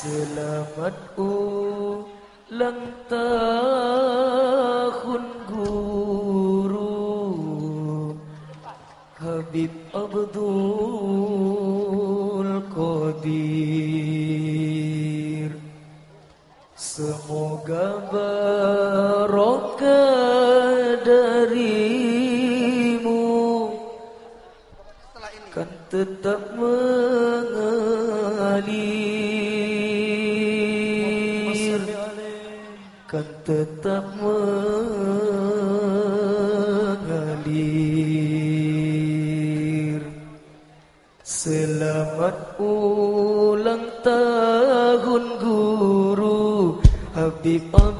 Selamat ulang tahun guru. Habib Abdul Qadir. Semoga barokah darimu. Kan tetap mengalir. tetap mengalir. Selamat ulang tahun guru Habib Abdul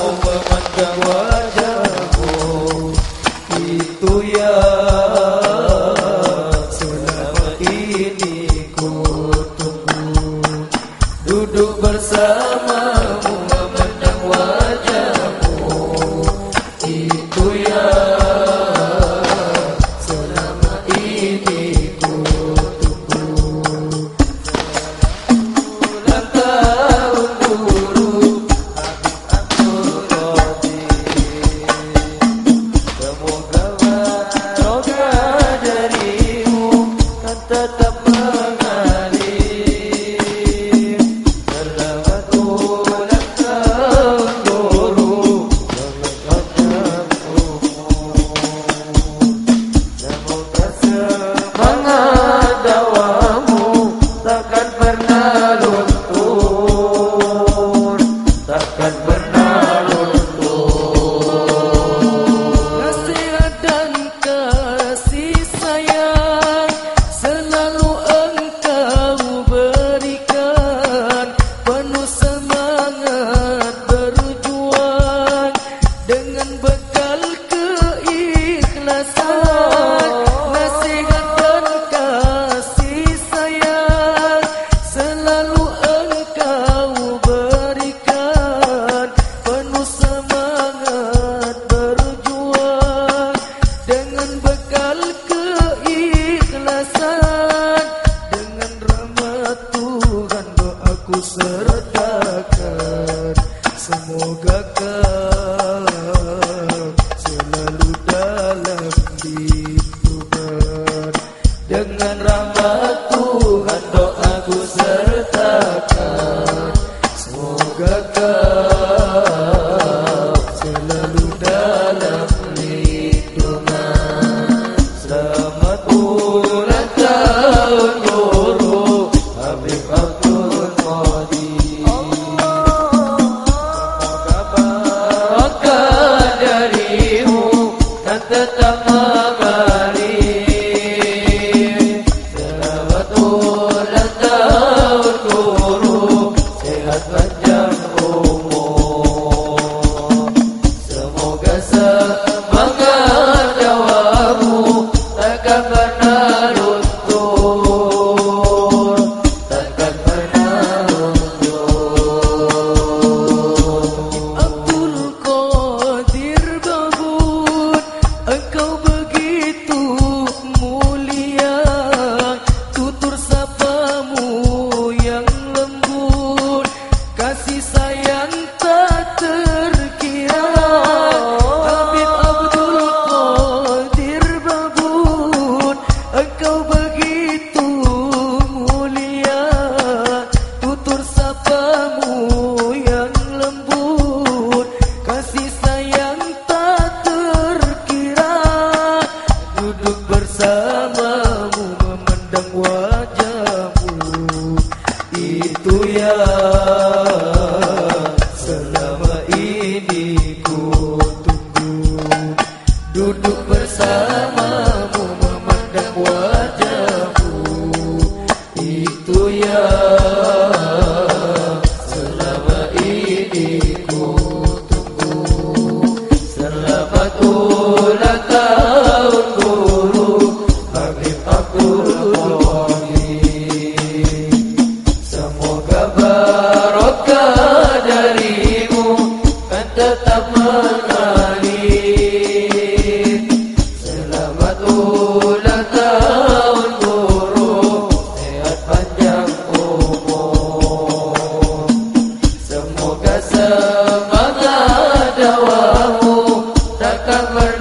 Oh, الكريم semangat dawamu takkan pernah